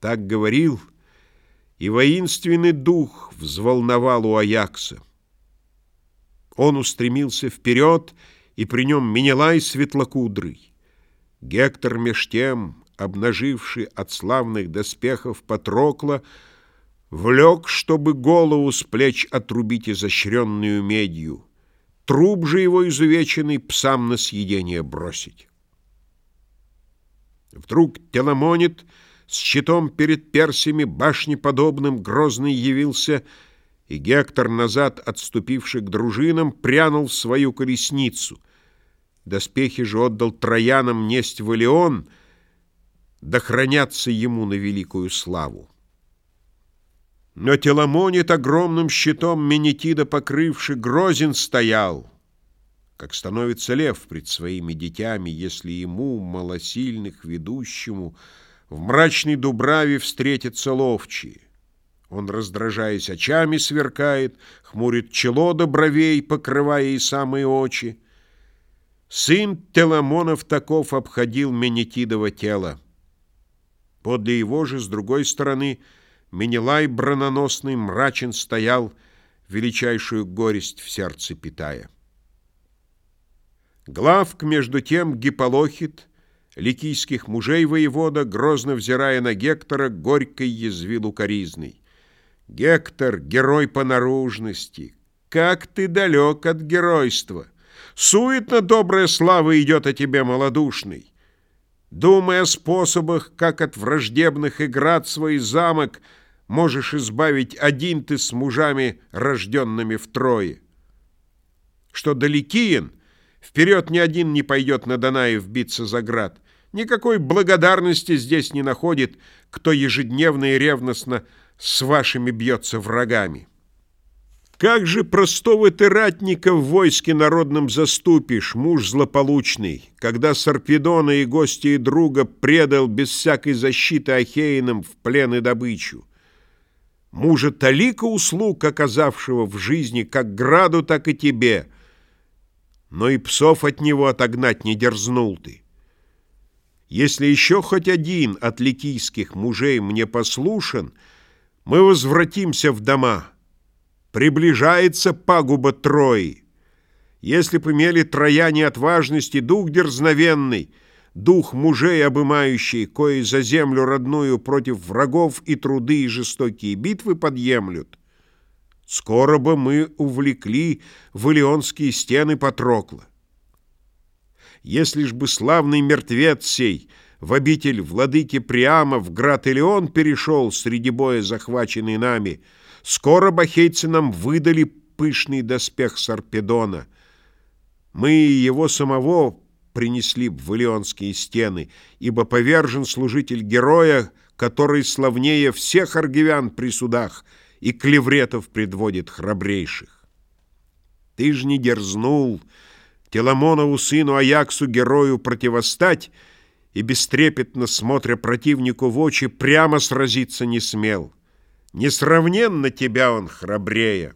Так говорил, и воинственный дух взволновал у Аякса. Он устремился вперед, и при нем Менелай светлокудрый. Гектор меж тем, обнаживший от славных доспехов Патрокла, влек, чтобы голову с плеч отрубить изощренную медью, труп же его изувеченный псам на съедение бросить. Вдруг Теламонит с щитом перед персиями башнеподобным грозный явился, и Гектор, назад отступивший к дружинам, прянул в свою колесницу. Доспехи же отдал троянам несть Валион, да хранятся ему на великую славу. Но Теламонит огромным щитом Менетида покрывший грозен стоял — как становится лев пред своими детьми, если ему, малосильных ведущему, в мрачной дубраве встретятся ловчие. Он, раздражаясь, очами сверкает, хмурит чело до бровей, покрывая и самые очи. Сын Теламонов таков обходил Менетидово тело. Подле его же, с другой стороны, Менелай брононосный мрачен стоял, величайшую горесть в сердце питая. Главк, между тем, Гиполохит, ликийских мужей воевода, грозно взирая на Гектора, горькой язвил укоризной. «Гектор, герой по наружности, как ты далек от геройства! Суетно добрая слава идет о тебе, малодушный! Думай о способах, как от враждебных играт свой замок можешь избавить один ты с мужами, рожденными втрое. Что далекиен — Вперед ни один не пойдет на Данаев биться за град. Никакой благодарности здесь не находит, кто ежедневно и ревностно с вашими бьется врагами. Как же простого ты ратника в войске народном заступишь, муж злополучный, когда Сарпедона и гости и друга предал без всякой защиты Ахеинам в плен и добычу? Мужа Талика услуг, оказавшего в жизни как граду, так и тебе — но и псов от него отогнать не дерзнул ты. Если еще хоть один от ликийских мужей мне послушен, мы возвратимся в дома. Приближается пагуба Трои. Если б имели трояне отважности дух дерзновенный, дух мужей обымающий, кои за землю родную против врагов и труды и жестокие битвы подъемлют, Скоро бы мы увлекли в Илионские стены Патрокла. Если ж бы славный мертвец сей в обитель владыки Приама в град Илион перешел среди боя, захваченный нами, скоро бахейцы нам выдали пышный доспех Сарпедона. Мы его самого принесли в Илионские стены, ибо повержен служитель героя, который славнее всех аргивян при судах — и клевретов предводит храбрейших. Ты ж не дерзнул Теламонову сыну Аяксу герою противостать и бестрепетно, смотря противнику в очи, прямо сразиться не смел. Несравненно тебя он храбрее.